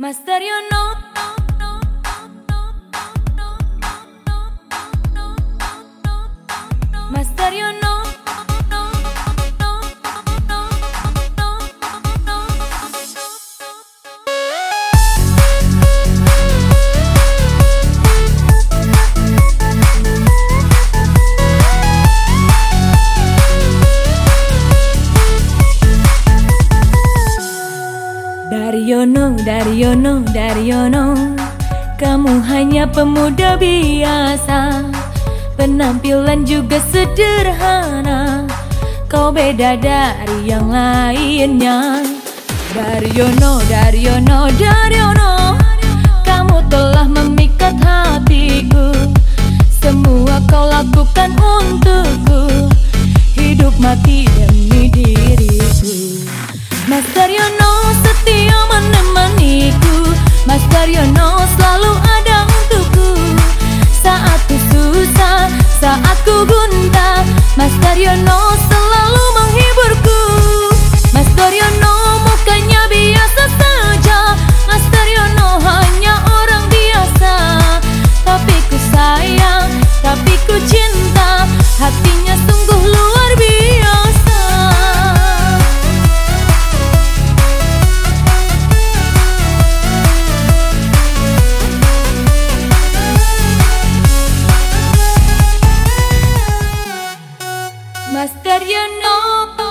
Más no. Daryono, Daryono, Daryono Kamu hanya pemuda biasa. Penampilan juga sederhana. Kau beda dari yang lainnya. Daryono, Daryono, Daryono Kamu telah memikat hatiku. Semua kau lakukan untukku. Hidup mati demi diriku. Mas Daryono Master, yo no puedo.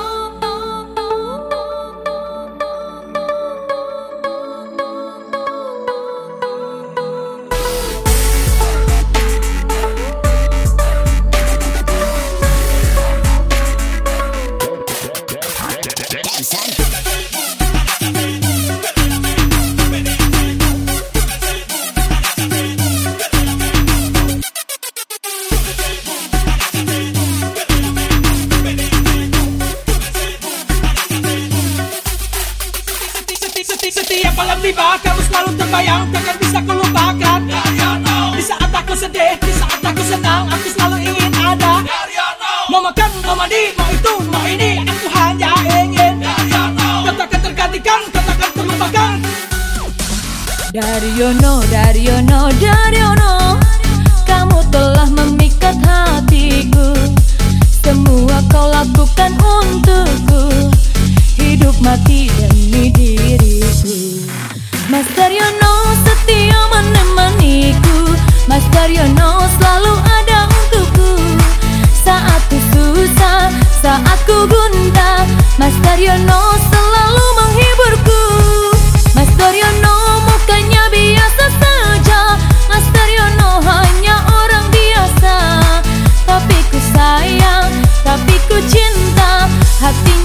Setiap malam tiba kamu selalu terbayang Takkan bisa ku lupakan Di saat aku sedih, di saat aku senang Aku selalu ingin ada. Mau makan, mau mandi, mau itu, mau ini Aku hanya ingin. Katakan tergantikan, katakan terlupakan. Daryono, Daryono, Daryono Kamu telah memikat hatiku Daryono selalu menghiburku. Mas Daryono mukanya biasa saja. Mas Daryono hanya orang biasa. Tapi ku sayang, tapi ku cinta. Hatinya